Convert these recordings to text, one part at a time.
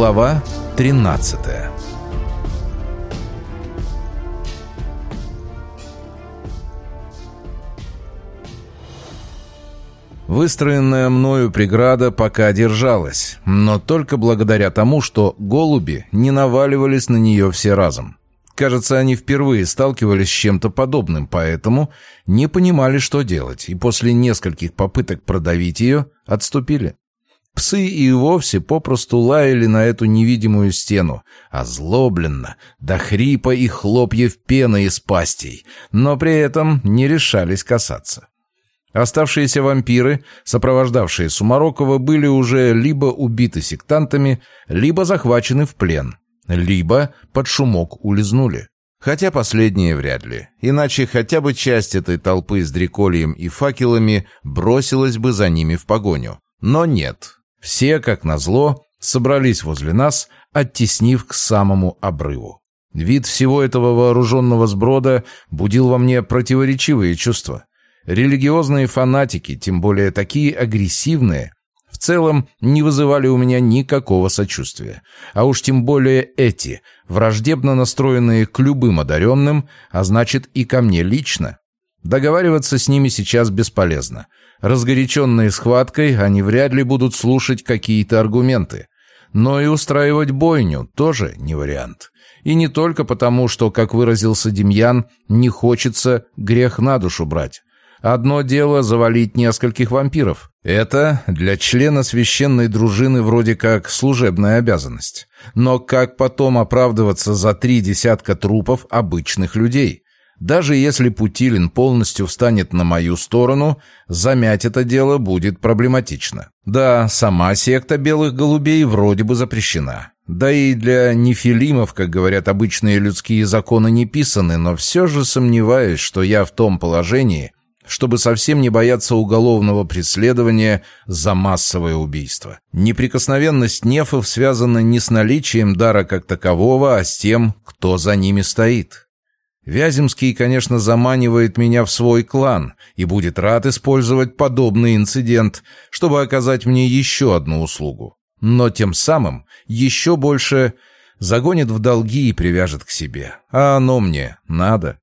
Глава 13 Выстроенная мною преграда пока держалась, но только благодаря тому, что голуби не наваливались на нее все разом. Кажется, они впервые сталкивались с чем-то подобным, поэтому не понимали, что делать, и после нескольких попыток продавить ее отступили. Псы и вовсе попросту лаяли на эту невидимую стену, озлобленно, до хрипа и хлопьев пены из пастей, но при этом не решались касаться. Оставшиеся вампиры, сопровождавшие Сумарокова, были уже либо убиты сектантами, либо захвачены в плен, либо под шумок улизнули. Хотя последнее вряд ли, иначе хотя бы часть этой толпы с дрекольем и факелами бросилась бы за ними в погоню. Но нет, все, как назло, собрались возле нас, оттеснив к самому обрыву. Вид всего этого вооруженного сброда будил во мне противоречивые чувства. Религиозные фанатики, тем более такие агрессивные, в целом не вызывали у меня никакого сочувствия. А уж тем более эти, враждебно настроенные к любым одаренным, а значит и ко мне лично. Договариваться с ними сейчас бесполезно. Разгоряченные схваткой, они вряд ли будут слушать какие-то аргументы. Но и устраивать бойню тоже не вариант. И не только потому, что, как выразился Демьян, не хочется грех на душу брать. Одно дело завалить нескольких вампиров. Это для члена священной дружины вроде как служебная обязанность. Но как потом оправдываться за три десятка трупов обычных людей? Даже если Путилин полностью встанет на мою сторону, замять это дело будет проблематично. Да, сама секта белых голубей вроде бы запрещена. Да и для нефилимов, как говорят обычные людские законы, не писаны, но все же сомневаюсь, что я в том положении, чтобы совсем не бояться уголовного преследования за массовое убийство. Неприкосновенность нефов связана не с наличием дара как такового, а с тем, кто за ними стоит. Вяземский, конечно, заманивает меня в свой клан и будет рад использовать подобный инцидент, чтобы оказать мне еще одну услугу. Но тем самым еще больше загонит в долги и привяжет к себе. А оно мне надо.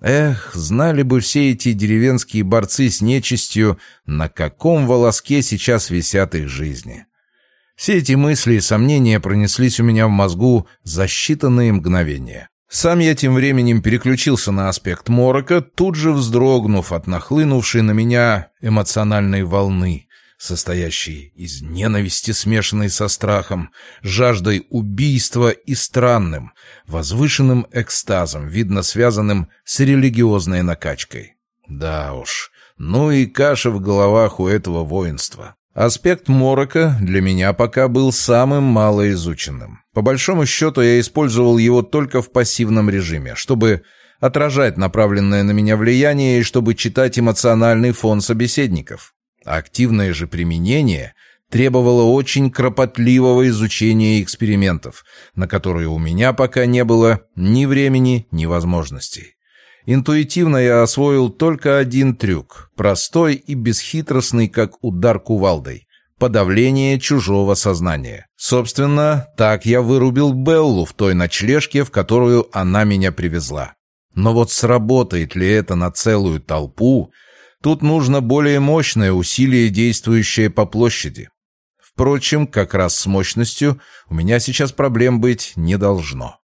Эх, знали бы все эти деревенские борцы с нечистью, на каком волоске сейчас висят их жизни. Все эти мысли и сомнения пронеслись у меня в мозгу за считанные мгновения. Сам я тем временем переключился на аспект морока, тут же вздрогнув от нахлынувшей на меня эмоциональной волны, состоящей из ненависти, смешанной со страхом, жаждой убийства и странным, возвышенным экстазом, видно связанным с религиозной накачкой. Да уж, ну и каша в головах у этого воинства. Аспект морока для меня пока был самым малоизученным. По большому счету я использовал его только в пассивном режиме, чтобы отражать направленное на меня влияние и чтобы читать эмоциональный фон собеседников. Активное же применение требовало очень кропотливого изучения экспериментов, на которые у меня пока не было ни времени, ни возможностей. Интуитивно я освоил только один трюк, простой и бесхитростный, как удар кувалдой. Подавление чужого сознания. Собственно, так я вырубил Беллу в той ночлежке, в которую она меня привезла. Но вот сработает ли это на целую толпу, тут нужно более мощное усилие, действующее по площади. Впрочем, как раз с мощностью у меня сейчас проблем быть не должно.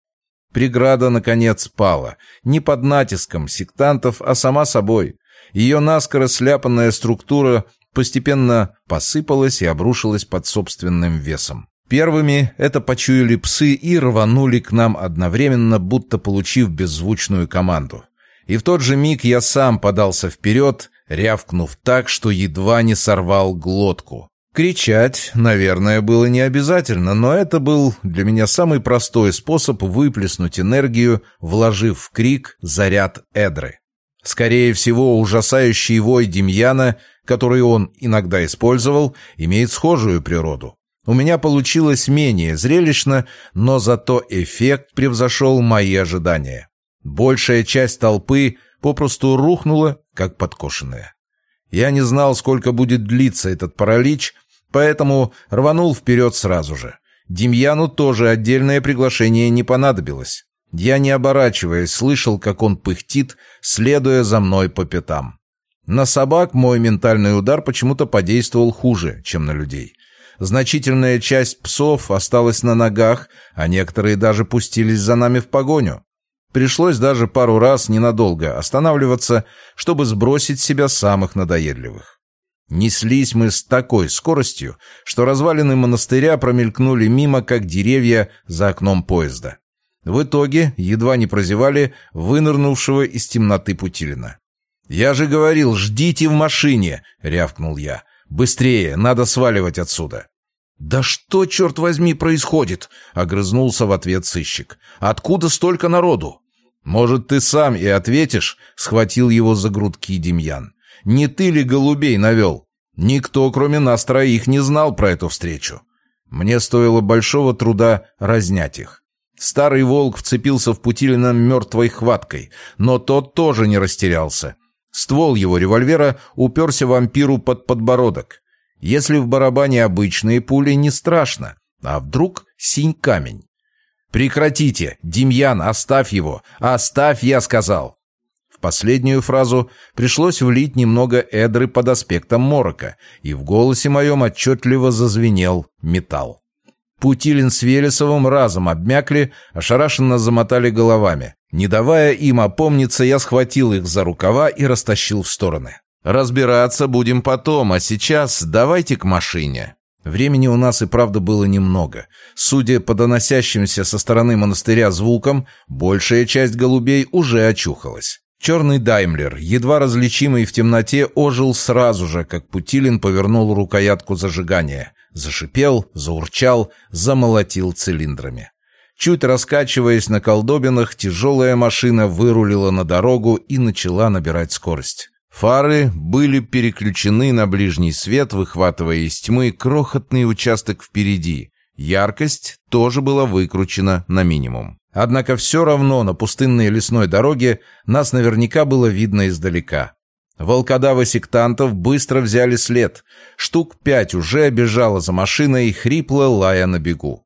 Преграда, наконец, пала. Не под натиском сектантов, а сама собой. Ее наскоро сляпанная структура постепенно посыпалась и обрушилась под собственным весом. Первыми это почуяли псы и рванули к нам одновременно, будто получив беззвучную команду. И в тот же миг я сам подался вперед, рявкнув так, что едва не сорвал глотку. Кричать, наверное, было не обязательно, но это был для меня самый простой способ выплеснуть энергию, вложив в крик заряд эдры. Скорее всего, ужасающий вой Демьяна, который он иногда использовал, имеет схожую природу. У меня получилось менее зрелищно, но зато эффект превзошел мои ожидания. Большая часть толпы попросту рухнула, как подкошенная. Я не знал, сколько будет длиться этот паралич, поэтому рванул вперед сразу же. Демьяну тоже отдельное приглашение не понадобилось. Я, не оборачиваясь, слышал, как он пыхтит, следуя за мной по пятам. На собак мой ментальный удар почему-то подействовал хуже, чем на людей. Значительная часть псов осталась на ногах, а некоторые даже пустились за нами в погоню. Пришлось даже пару раз ненадолго останавливаться, чтобы сбросить себя самых надоедливых. Неслись мы с такой скоростью, что развалины монастыря промелькнули мимо, как деревья за окном поезда. В итоге едва не прозевали вынырнувшего из темноты Путилина. «Я же говорил, ждите в машине!» — рявкнул я. «Быстрее, надо сваливать отсюда!» «Да что, черт возьми, происходит?» — огрызнулся в ответ сыщик. «Откуда столько народу?» «Может, ты сам и ответишь?» — схватил его за грудки Демьян. «Не ты ли голубей навел? Никто, кроме нас троих, не знал про эту встречу. Мне стоило большого труда разнять их. Старый волк вцепился в Путилина мертвой хваткой, но тот тоже не растерялся. Ствол его револьвера уперся вампиру под подбородок. Если в барабане обычные пули, не страшно. А вдруг синь камень? «Прекратите! Демьян, оставь его! Оставь, я сказал!» В последнюю фразу пришлось влить немного эдры под аспектом морока, и в голосе моем отчетливо зазвенел металл. Путилин с Велесовым разом обмякли, ошарашенно замотали головами. Не давая им опомниться, я схватил их за рукава и растащил в стороны. Разбираться будем потом, а сейчас давайте к машине. Времени у нас и правда было немного. Судя по доносящимся со стороны монастыря звукам, большая часть голубей уже очухалась. Черный Даймлер, едва различимый в темноте, ожил сразу же, как Путилин повернул рукоятку зажигания. Зашипел, заурчал, замолотил цилиндрами. Чуть раскачиваясь на колдобинах, тяжелая машина вырулила на дорогу и начала набирать скорость. Фары были переключены на ближний свет, выхватывая из тьмы крохотный участок впереди. Яркость тоже была выкручена на минимум. Однако все равно на пустынной лесной дороге нас наверняка было видно издалека. Волкодавы сектантов быстро взяли след. Штук пять уже бежало за машиной, хрипло лая на бегу.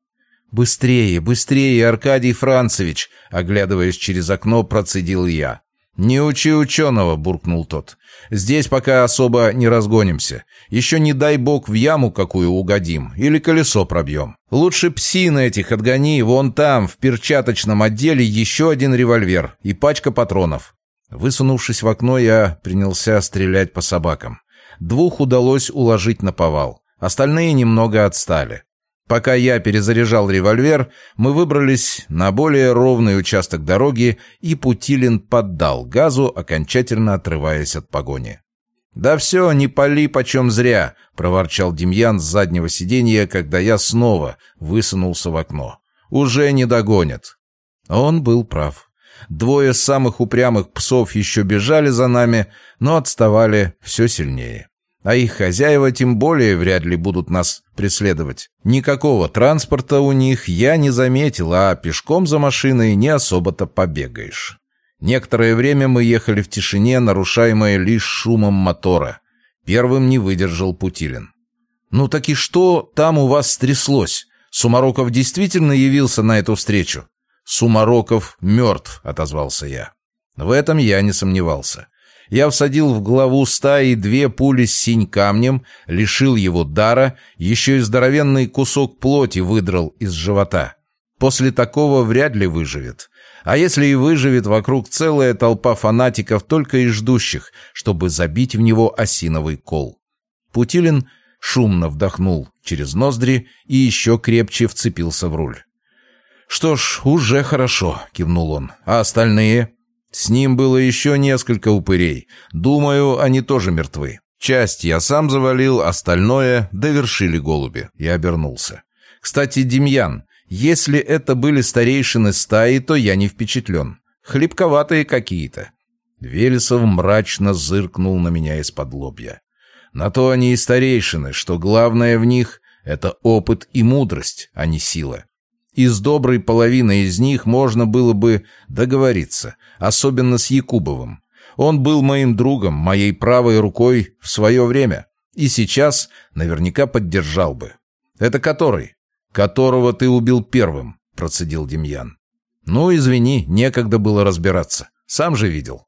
«Быстрее, быстрее, Аркадий Францевич!» Оглядываясь через окно, процедил я. «Не учи ученого», — буркнул тот. «Здесь пока особо не разгонимся. Еще не дай бог в яму какую угодим или колесо пробьем. Лучше псина этих отгони, вон там, в перчаточном отделе, еще один револьвер и пачка патронов». Высунувшись в окно, я принялся стрелять по собакам. Двух удалось уложить на повал. Остальные немного отстали. Пока я перезаряжал револьвер, мы выбрались на более ровный участок дороги, и Путилин поддал газу, окончательно отрываясь от погони. «Да все, не пали почем зря», — проворчал Демьян с заднего сиденья, когда я снова высунулся в окно. «Уже не догонят». Он был прав. Двое самых упрямых псов еще бежали за нами, но отставали все сильнее а их хозяева тем более вряд ли будут нас преследовать. Никакого транспорта у них я не заметил, а пешком за машиной не особо-то побегаешь. Некоторое время мы ехали в тишине, нарушаемой лишь шумом мотора. Первым не выдержал Путилин. «Ну так и что там у вас стряслось? Сумароков действительно явился на эту встречу?» «Сумароков мертв», — отозвался я. В этом я не сомневался. Я всадил в главу стаи две пули с синь-камнем, лишил его дара, еще и здоровенный кусок плоти выдрал из живота. После такого вряд ли выживет. А если и выживет, вокруг целая толпа фанатиков, только и ждущих, чтобы забить в него осиновый кол. Путилин шумно вдохнул через ноздри и еще крепче вцепился в руль. «Что ж, уже хорошо», — кивнул он. «А остальные?» С ним было еще несколько упырей. Думаю, они тоже мертвы. Часть я сам завалил, остальное довершили голуби. Я обернулся. Кстати, Демьян, если это были старейшины стаи, то я не впечатлен. Хлебковатые какие-то. Велесов мрачно зыркнул на меня из-под лобья. На то они и старейшины, что главное в них — это опыт и мудрость, а не сила. И с доброй половиной из них можно было бы договориться, особенно с Якубовым. Он был моим другом, моей правой рукой в свое время, и сейчас наверняка поддержал бы. Это который? которого ты убил первым», — процедил Демьян. «Ну, извини, некогда было разбираться. Сам же видел».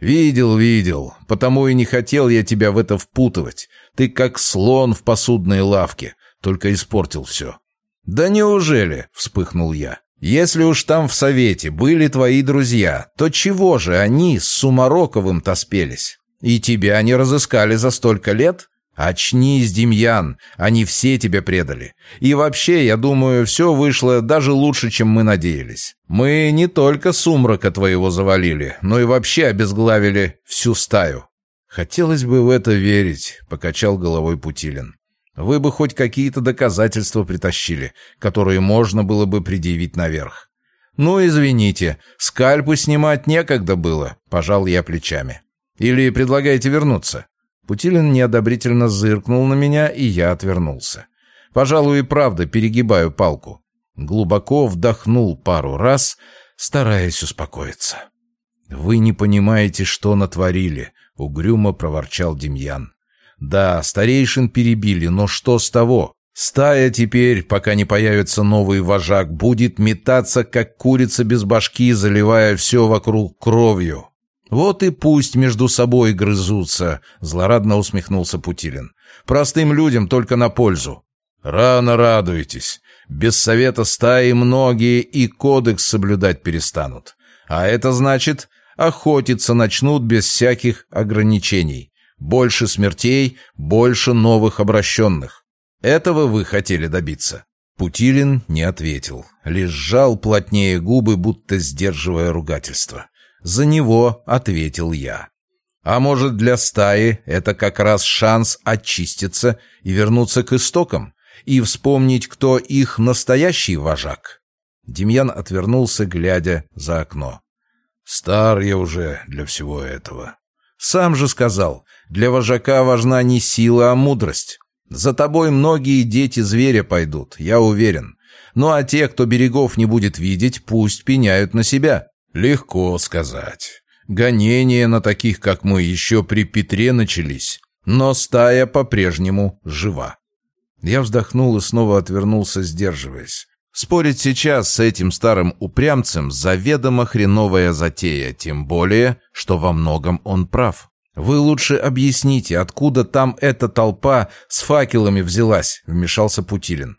«Видел, видел. Потому и не хотел я тебя в это впутывать. Ты как слон в посудной лавке, только испортил все». «Да неужели?» — вспыхнул я. «Если уж там в совете были твои друзья, то чего же они с Сумароковым-то спелись? И тебя не разыскали за столько лет? «Очнись, Демьян, они все тебя предали. И вообще, я думаю, все вышло даже лучше, чем мы надеялись. Мы не только сумрака твоего завалили, но и вообще обезглавили всю стаю». «Хотелось бы в это верить», — покачал головой Путилин. «Вы бы хоть какие-то доказательства притащили, которые можно было бы предъявить наверх». «Ну, извините, скальпы снимать некогда было», — пожал я плечами. «Или предлагаете вернуться?» Путилин неодобрительно зыркнул на меня, и я отвернулся. Пожалуй, и правда перегибаю палку. Глубоко вдохнул пару раз, стараясь успокоиться. «Вы не понимаете, что натворили», — угрюмо проворчал Демьян. «Да, старейшин перебили, но что с того? Стая теперь, пока не появится новый вожак, будет метаться, как курица без башки, заливая все вокруг кровью. «Вот и пусть между собой грызутся», — злорадно усмехнулся Путилин. «Простым людям только на пользу». «Рано радуетесь. Без совета стаи многие и кодекс соблюдать перестанут. А это значит, охотиться начнут без всяких ограничений. Больше смертей, больше новых обращенных. Этого вы хотели добиться?» Путилин не ответил, лишь сжал плотнее губы, будто сдерживая ругательство. За него ответил я. А может, для стаи это как раз шанс очиститься и вернуться к истокам, и вспомнить, кто их настоящий вожак? Демьян отвернулся, глядя за окно. «Стар я уже для всего этого». «Сам же сказал, для вожака важна не сила, а мудрость. За тобой многие дети зверя пойдут, я уверен. Ну а те, кто берегов не будет видеть, пусть пеняют на себя». Легко сказать. Гонения на таких, как мы, еще при Петре начались, но стая по-прежнему жива. Я вздохнул и снова отвернулся, сдерживаясь. Спорить сейчас с этим старым упрямцем заведомо хреновая затея, тем более, что во многом он прав. «Вы лучше объясните, откуда там эта толпа с факелами взялась?» — вмешался Путилин.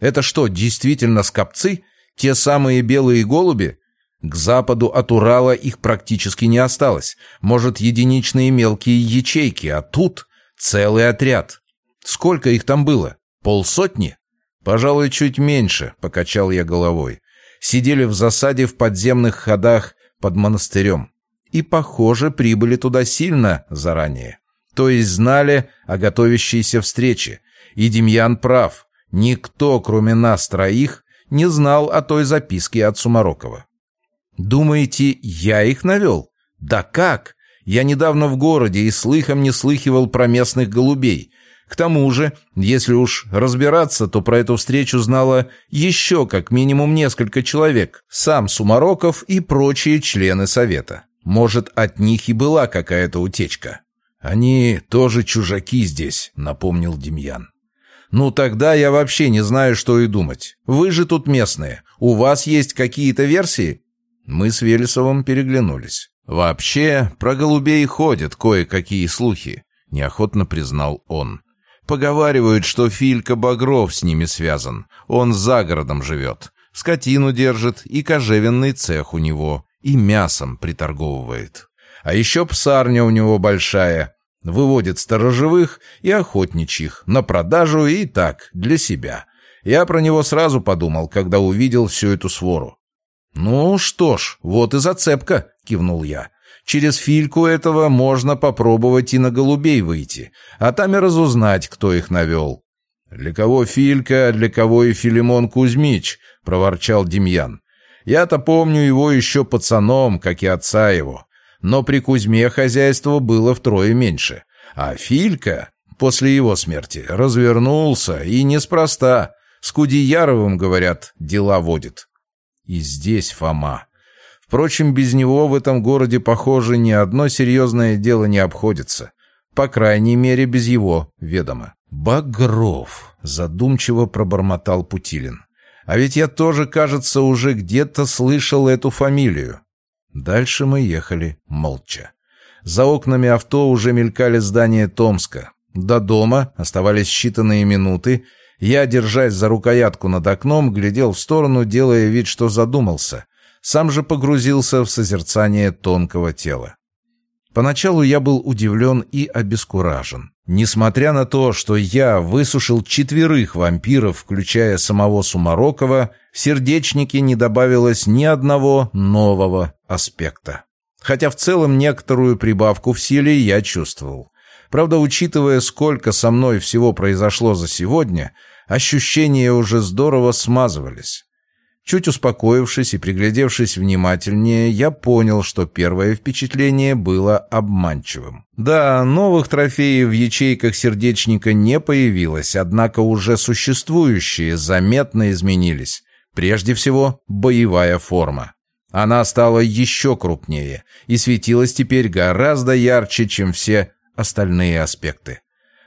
«Это что, действительно скопцы? Те самые белые голуби? К западу от Урала их практически не осталось. Может, единичные мелкие ячейки, а тут целый отряд. Сколько их там было? Полсотни? Пожалуй, чуть меньше, покачал я головой. Сидели в засаде в подземных ходах под монастырем. И, похоже, прибыли туда сильно заранее. То есть знали о готовящейся встрече. И Демьян прав. Никто, кроме нас троих, не знал о той записке от Сумарокова. Думаете, я их навел? Да как? Я недавно в городе и слыхом не слыхивал про местных голубей. К тому же, если уж разбираться, то про эту встречу знало еще как минимум несколько человек. Сам Сумароков и прочие члены совета. Может, от них и была какая-то утечка. «Они тоже чужаки здесь», — напомнил Демьян. «Ну тогда я вообще не знаю, что и думать. Вы же тут местные. У вас есть какие-то версии?» Мы с Велесовым переглянулись. «Вообще, про голубей ходят кое-какие слухи», — неохотно признал он. «Поговаривают, что Филька Багров с ними связан. Он за городом живет. Скотину держит, и кожевенный цех у него, и мясом приторговывает. А еще псарня у него большая. Выводит сторожевых и охотничьих на продажу и так, для себя. Я про него сразу подумал, когда увидел всю эту свору. «Ну что ж, вот и зацепка», — кивнул я. «Через фильку этого можно попробовать и на голубей выйти, а там и разузнать, кто их навел». «Для кого Филька, а для кого и Филимон Кузьмич», — проворчал Демьян. «Я-то помню его еще пацаном, как и отца его. Но при Кузьме хозяйство было втрое меньше. А Филька, после его смерти, развернулся, и неспроста. С Кудеяровым, говорят, дела водит. И здесь Фома. Впрочем, без него в этом городе, похоже, ни одно серьезное дело не обходится. По крайней мере, без его ведома. «Багров», — задумчиво пробормотал Путилин. «А ведь я тоже, кажется, уже где-то слышал эту фамилию». Дальше мы ехали молча. За окнами авто уже мелькали здания Томска. До дома оставались считанные минуты. Я, держась за рукоятку над окном, глядел в сторону, делая вид, что задумался. Сам же погрузился в созерцание тонкого тела. Поначалу я был удивлен и обескуражен. Несмотря на то, что я высушил четверых вампиров, включая самого Сумарокова, в сердечнике не добавилось ни одного нового аспекта. Хотя в целом некоторую прибавку в силе я чувствовал. Правда, учитывая, сколько со мной всего произошло за сегодня, ощущения уже здорово смазывались. Чуть успокоившись и приглядевшись внимательнее, я понял, что первое впечатление было обманчивым. Да, новых трофеев в ячейках сердечника не появилось, однако уже существующие заметно изменились. Прежде всего, боевая форма. Она стала еще крупнее и светилась теперь гораздо ярче, чем все остальные аспекты.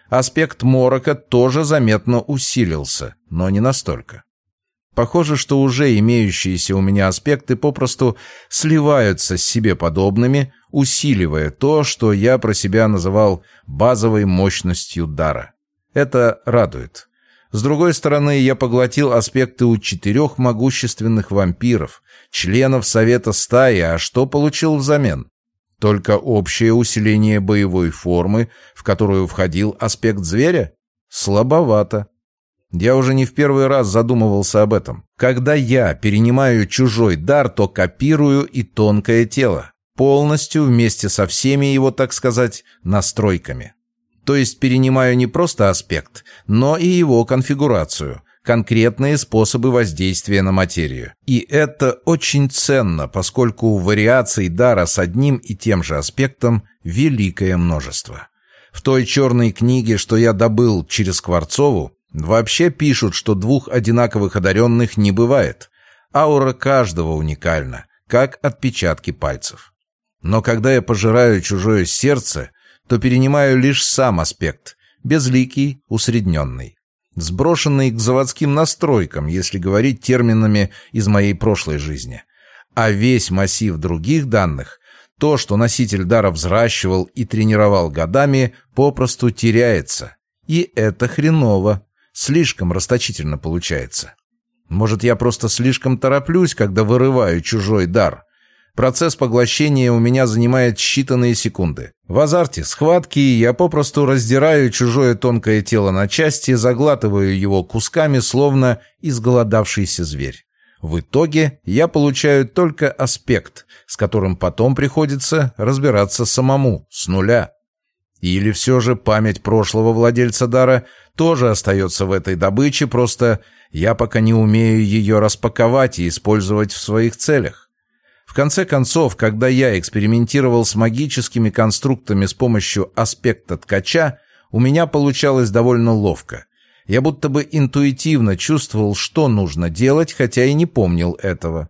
Аспект морока тоже заметно усилился, но не настолько. Похоже, что уже имеющиеся у меня аспекты попросту сливаются с себе подобными, усиливая то, что я про себя называл базовой мощностью дара. Это радует. С другой стороны, я поглотил аспекты у четырех могущественных вампиров, членов Совета Стаи, а что получил взамен? Только общее усиление боевой формы, в которую входил аспект зверя? Слабовато. Я уже не в первый раз задумывался об этом. Когда я перенимаю чужой дар, то копирую и тонкое тело. Полностью вместе со всеми его, так сказать, настройками. То есть перенимаю не просто аспект, но и его конфигурацию, конкретные способы воздействия на материю. И это очень ценно, поскольку вариаций дара с одним и тем же аспектом великое множество. В той черной книге, что я добыл через Скворцову, Вообще пишут, что двух одинаковых одаренных не бывает. Аура каждого уникальна, как отпечатки пальцев. Но когда я пожираю чужое сердце, то перенимаю лишь сам аспект, безликий, усредненный. Сброшенный к заводским настройкам, если говорить терминами из моей прошлой жизни. А весь массив других данных, то, что носитель дара взращивал и тренировал годами, попросту теряется. И это хреново. Слишком расточительно получается. Может, я просто слишком тороплюсь, когда вырываю чужой дар. Процесс поглощения у меня занимает считанные секунды. В азарте схватки я попросту раздираю чужое тонкое тело на части, заглатываю его кусками, словно изголодавшийся зверь. В итоге я получаю только аспект, с которым потом приходится разбираться самому, с нуля. Или все же память прошлого владельца дара тоже остается в этой добыче, просто я пока не умею ее распаковать и использовать в своих целях. В конце концов, когда я экспериментировал с магическими конструктами с помощью аспекта ткача, у меня получалось довольно ловко. Я будто бы интуитивно чувствовал, что нужно делать, хотя и не помнил этого.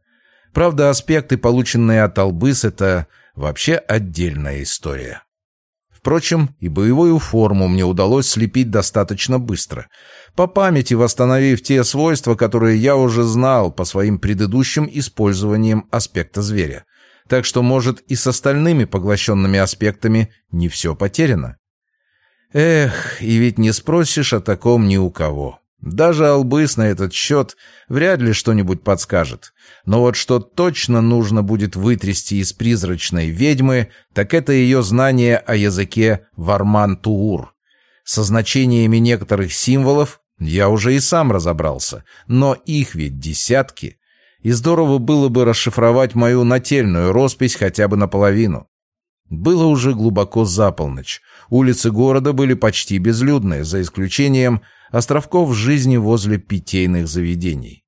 Правда, аспекты, полученные от Албыс, это вообще отдельная история. Впрочем, и боевую форму мне удалось слепить достаточно быстро, по памяти восстановив те свойства, которые я уже знал по своим предыдущим использованиям аспекта зверя. Так что, может, и с остальными поглощенными аспектами не все потеряно. Эх, и ведь не спросишь о таком ни у кого. Даже Албыс на этот счет вряд ли что-нибудь подскажет. Но вот что точно нужно будет вытрясти из призрачной ведьмы, так это ее знание о языке Варман-Туур. Со значениями некоторых символов я уже и сам разобрался, но их ведь десятки. И здорово было бы расшифровать мою нательную роспись хотя бы наполовину. Было уже глубоко за полночь. Улицы города были почти безлюдные, за исключением островков жизни возле питейных заведений.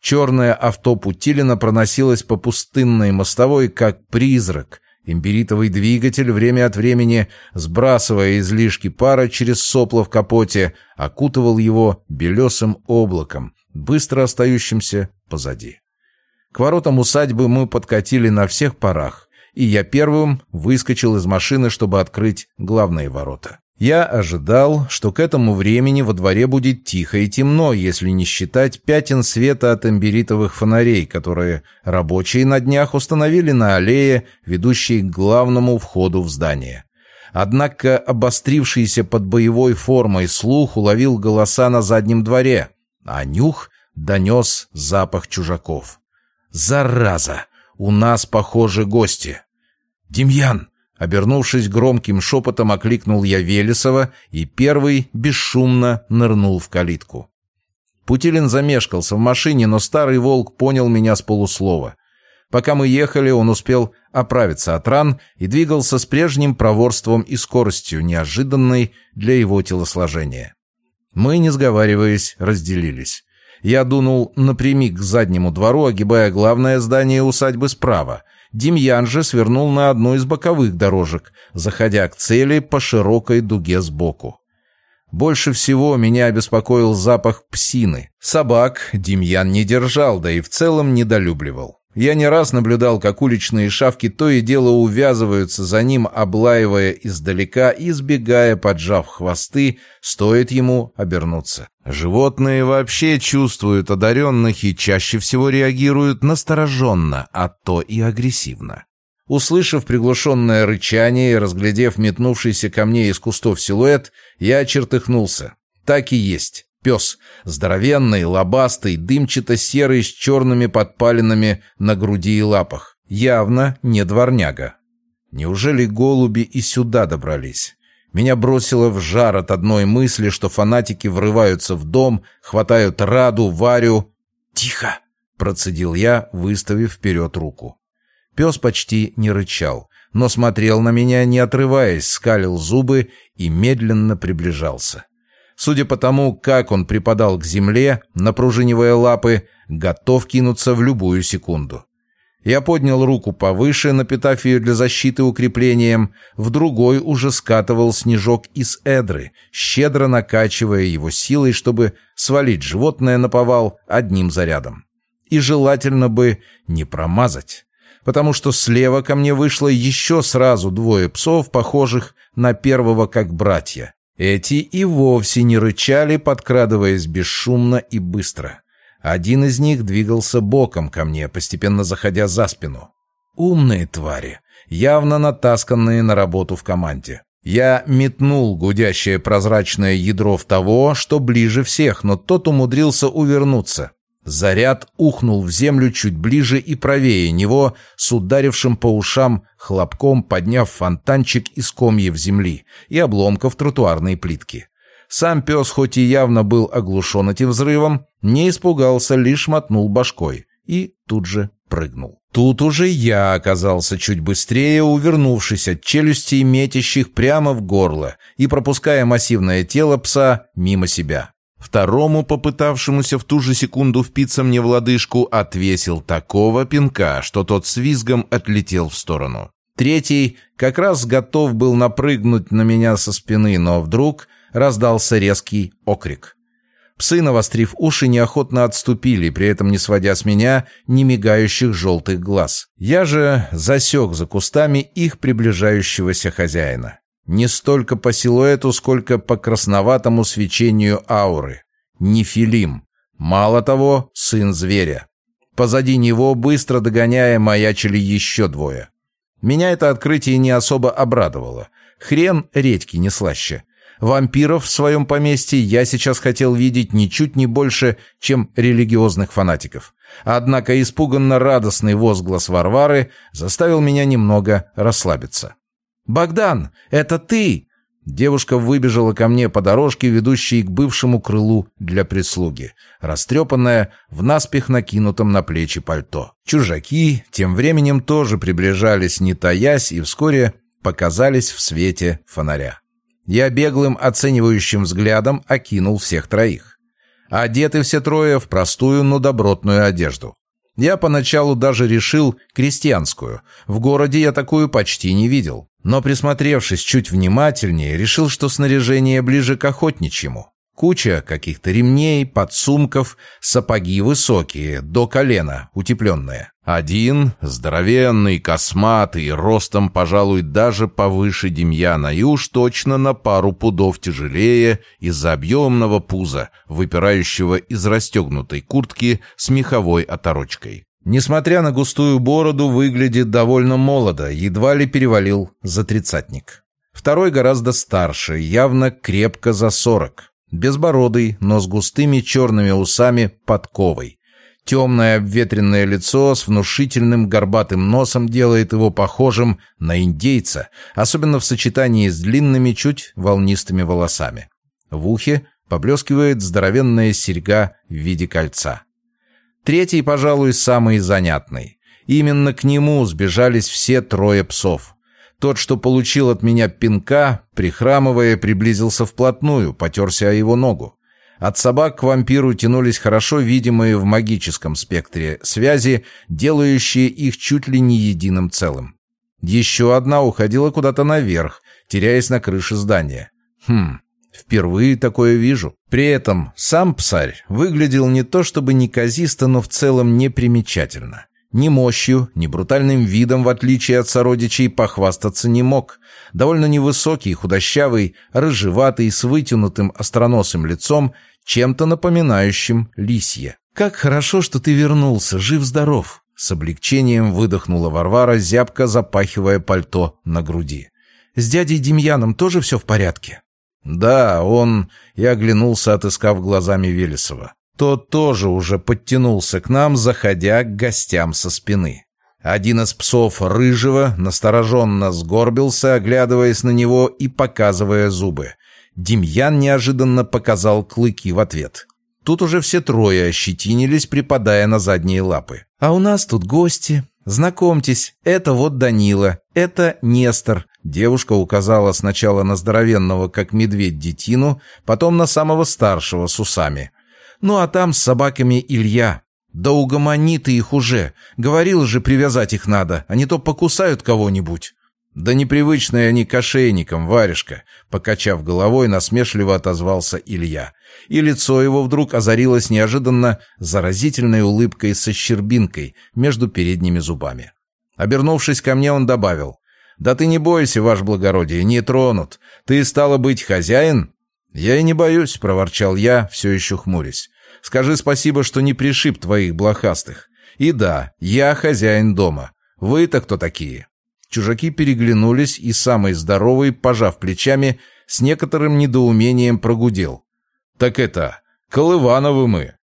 Черное авто Путилина проносилось по пустынной мостовой, как призрак. Империтовый двигатель время от времени, сбрасывая излишки пара через сопло в капоте, окутывал его белесым облаком, быстро остающимся позади. К воротам усадьбы мы подкатили на всех парах, и я первым выскочил из машины, чтобы открыть главные ворота. Я ожидал, что к этому времени во дворе будет тихо и темно, если не считать пятен света от эмберитовых фонарей, которые рабочие на днях установили на аллее, ведущей к главному входу в здание. Однако обострившийся под боевой формой слух уловил голоса на заднем дворе, а нюх донес запах чужаков. «Зараза! У нас, похоже, гости!» «Демьян!» Обернувшись громким шепотом, окликнул я Велесова, и первый бесшумно нырнул в калитку. Путилин замешкался в машине, но старый волк понял меня с полуслова. Пока мы ехали, он успел оправиться от ран и двигался с прежним проворством и скоростью, неожиданной для его телосложения. Мы, не сговариваясь, разделились. Я дунул напрямик к заднему двору, огибая главное здание усадьбы справа — Демьян же свернул на одну из боковых дорожек, заходя к цели по широкой дуге сбоку. Больше всего меня обеспокоил запах псины. Собак Демьян не держал, да и в целом недолюбливал. Я не раз наблюдал, как уличные шавки то и дело увязываются за ним, облаивая издалека и избегая, поджав хвосты, стоит ему обернуться. Животные вообще чувствуют одаренных и чаще всего реагируют настороженно, а то и агрессивно. Услышав приглушенное рычание и разглядев метнувшийся ко мне из кустов силуэт, я чертыхнулся. Так и есть. Пес, здоровенный, лобастый, дымчато-серый, с черными подпалинами на груди и лапах. Явно не дворняга. Неужели голуби и сюда добрались? Меня бросило в жар от одной мысли, что фанатики врываются в дом, хватают Раду, Варю. «Тихо!» — процедил я, выставив вперед руку. Пес почти не рычал, но смотрел на меня, не отрываясь, скалил зубы и медленно приближался. Судя по тому, как он припадал к земле, напружинивая лапы, готов кинуться в любую секунду. Я поднял руку повыше, напитав ее для защиты укреплением, в другой уже скатывал снежок из эдры, щедро накачивая его силой, чтобы свалить животное на повал одним зарядом. И желательно бы не промазать, потому что слева ко мне вышло еще сразу двое псов, похожих на первого как братья. Эти и вовсе не рычали, подкрадываясь бесшумно и быстро. Один из них двигался боком ко мне, постепенно заходя за спину. Умные твари, явно натасканные на работу в команде. Я метнул гудящее прозрачное ядро в того, что ближе всех, но тот умудрился увернуться. Заряд ухнул в землю чуть ближе и правее него, с ударившим по ушам хлопком, подняв фонтанчик из комьев земли и обломков тротуарной плитки. Сам пес, хоть и явно был оглушен этим взрывом, не испугался, лишь мотнул башкой и тут же прыгнул. Тут уже я оказался чуть быстрее, увернувшись от челюстей, метящих прямо в горло и пропуская массивное тело пса мимо себя. Второму, попытавшемуся в ту же секунду впиться мне в лодыжку, отвесил такого пинка, что тот с визгом отлетел в сторону. Третий как раз готов был напрыгнуть на меня со спины, но вдруг раздался резкий окрик. Псы, навострив уши, неохотно отступили, при этом не сводя с меня ни мигающих желтых глаз. Я же засек за кустами их приближающегося хозяина. Не столько по силуэту, сколько по красноватому свечению ауры. Нефилим. Мало того, сын зверя. Позади него, быстро догоняя, маячили еще двое. Меня это открытие не особо обрадовало. Хрен редьки не слаще. Вампиров в своем поместье я сейчас хотел видеть ничуть не больше, чем религиозных фанатиков. Однако испуганно радостный возглас Варвары заставил меня немного расслабиться. «Богдан, это ты!» Девушка выбежала ко мне по дорожке, ведущей к бывшему крылу для прислуги, растрепанная в наспех накинутом на плечи пальто. Чужаки тем временем тоже приближались, не таясь, и вскоре показались в свете фонаря. Я беглым оценивающим взглядом окинул всех троих. Одеты все трое в простую, но добротную одежду. Я поначалу даже решил крестьянскую. В городе я такую почти не видел. Но присмотревшись чуть внимательнее, решил, что снаряжение ближе к охотничьему. Куча каких-то ремней, подсумков, сапоги высокие, до колена, утепленные. Один, здоровенный, косматый, ростом, пожалуй, даже повыше Демьяна, и уж точно на пару пудов тяжелее из-за объемного пуза, выпирающего из расстегнутой куртки с меховой оторочкой. Несмотря на густую бороду, выглядит довольно молодо, едва ли перевалил за тридцатник. Второй гораздо старше, явно крепко за сорок. Безбородый, но с густыми черными усами подковой. Темное обветренное лицо с внушительным горбатым носом делает его похожим на индейца, особенно в сочетании с длинными, чуть волнистыми волосами. В ухе поблескивает здоровенная серьга в виде кольца. Третий, пожалуй, самый занятный. Именно к нему сбежались все трое псов. Тот, что получил от меня пинка, прихрамывая, приблизился вплотную, потерся о его ногу. От собак к вампиру тянулись хорошо видимые в магическом спектре связи, делающие их чуть ли не единым целым. Еще одна уходила куда-то наверх, теряясь на крыше здания. Хм, впервые такое вижу. При этом сам псарь выглядел не то чтобы неказисто, но в целом непримечательно. Ни мощью, ни брутальным видом, в отличие от сородичей, похвастаться не мог. Довольно невысокий, худощавый, рыжеватый, с вытянутым остроносым лицом, чем-то напоминающим лисье. «Как хорошо, что ты вернулся, жив-здоров!» С облегчением выдохнула Варвара, зябко запахивая пальто на груди. «С дядей Демьяном тоже все в порядке?» «Да, он...» и оглянулся, отыскав глазами Велесова тот тоже уже подтянулся к нам, заходя к гостям со спины. Один из псов рыжего настороженно сгорбился, оглядываясь на него и показывая зубы. Демьян неожиданно показал клыки в ответ. Тут уже все трое ощетинились, припадая на задние лапы. «А у нас тут гости. Знакомьтесь, это вот Данила, это Нестор». Девушка указала сначала на здоровенного, как медведь, детину, потом на самого старшего с усами. Ну а там с собаками Илья. Да угомони ты их уже. Говорил же, привязать их надо, а не то покусают кого-нибудь. Да непривычные они к ошейникам, варежка. Покачав головой, насмешливо отозвался Илья. И лицо его вдруг озарилось неожиданно заразительной улыбкой со щербинкой между передними зубами. Обернувшись ко мне, он добавил. «Да ты не бойся, ваш благородие, не тронут. Ты, стало быть, хозяин?» «Я и не боюсь», — проворчал я, все еще хмурясь. «Скажи спасибо, что не пришиб твоих блохастых. И да, я хозяин дома. Вы-то кто такие?» Чужаки переглянулись, и самый здоровый, пожав плечами, с некоторым недоумением прогудел. «Так это, Колывановы мы.